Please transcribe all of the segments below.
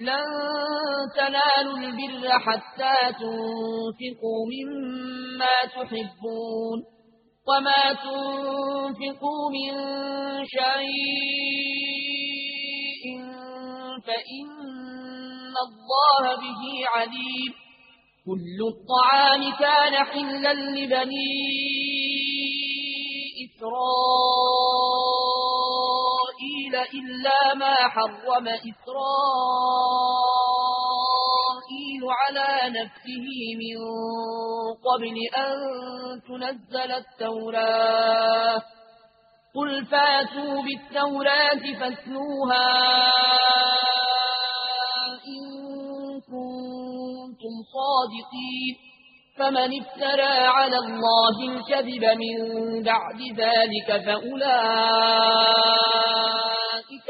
لن تنالوا البر حتى تنفقوا مما تحبون وما تنفقوا من شيء فإن الله به عليم كل الطعام كان حلا لبني إسرائيل إلا ما حرم إسرائيل على نفسه من قبل أن تنزل التوراة. قل فاتوا بالتوراة فاسلوها إن كنتم صادقين. فمن افترى على الله الكذب من بعد ذلك فأولئك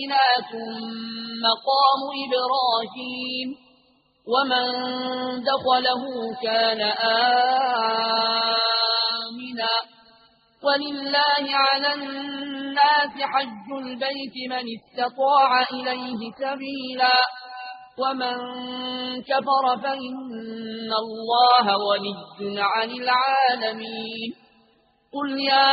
بينات مقام إبراهيم ومن دخله كان آمنا ولله على الناس حج البيت من استطاع إليه سبيلا ومن كفر فإن الله ولي عن العالمين قل يا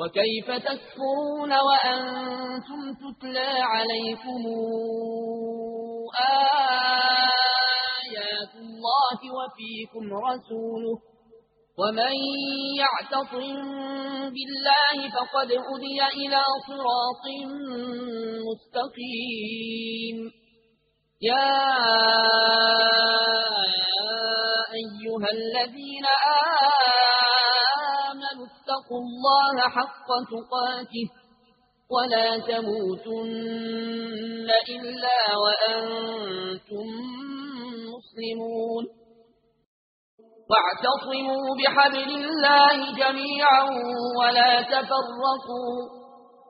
وكيف تكفرون وأنتم تتلى عليكم آيات الله وفيكم رسوله ومن يعتصم بالله فقد أذي إلى صراط مستقيم. يا أيها الذين آمنوا واتقوا الله حق تقاته ولا تموتن إلا وأنتم مسلمون. واعتصموا بحبل الله جميعا ولا تفرقوا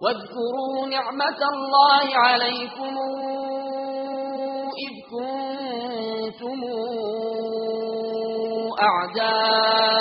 واذكروا نعمة الله عليكم إذ كنتم أعداء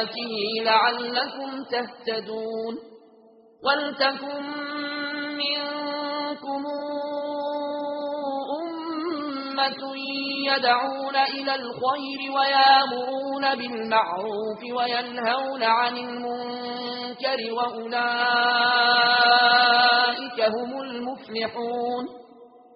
آياته لعلكم تهتدون ولتكن منكم أمة يدعون إلى الخير ويامرون بالمعروف وينهون عن المنكر وأولئك هم المفلحون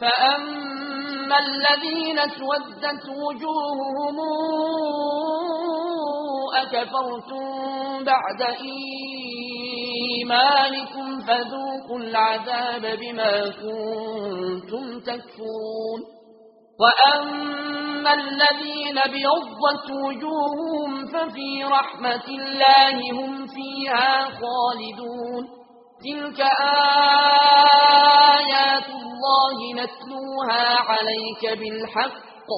فأما الذين سودت وجوههم أكفرتم بعد إيمانكم فذوقوا العذاب بما كنتم تكفرون وأما الذين بيضت وجوههم ففي رحمة الله هم فيها خالدون تلك آيات الله نتلوها عليك بالحق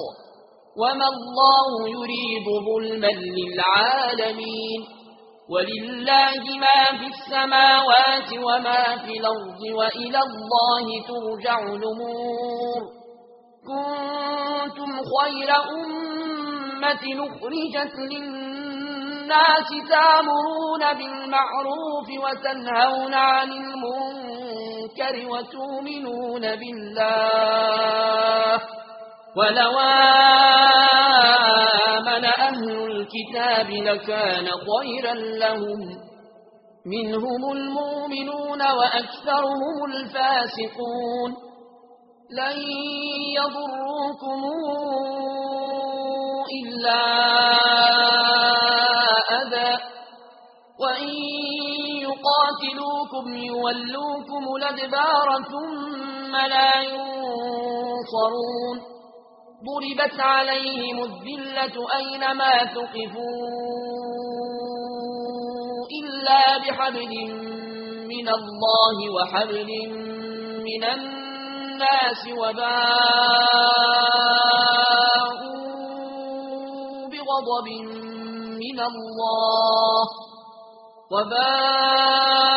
وما الله يريد ظلما للعالمين ولله ما في السماوات وما في الأرض وإلى الله ترجع الأمور كنتم خير أمة أُخْرِجَتْ للناس الناس تأمرون بالمعروف وتنهون عن المنكر وتؤمنون بالله ولو آمن أهل الكتاب لكان خيرا لهم. منهم المؤمنون وأكثرهم الفاسقون. لن يضروكم إلا أهل وَلُّوكُمُ الْأَدْبَارَ ثُمَّ لَا يُنصَرُونَ. ضربت عليهم الذلة أينما تقفوا إلا بحبل من الله وحبل من الناس وباءوا بغضب من الله وباءوا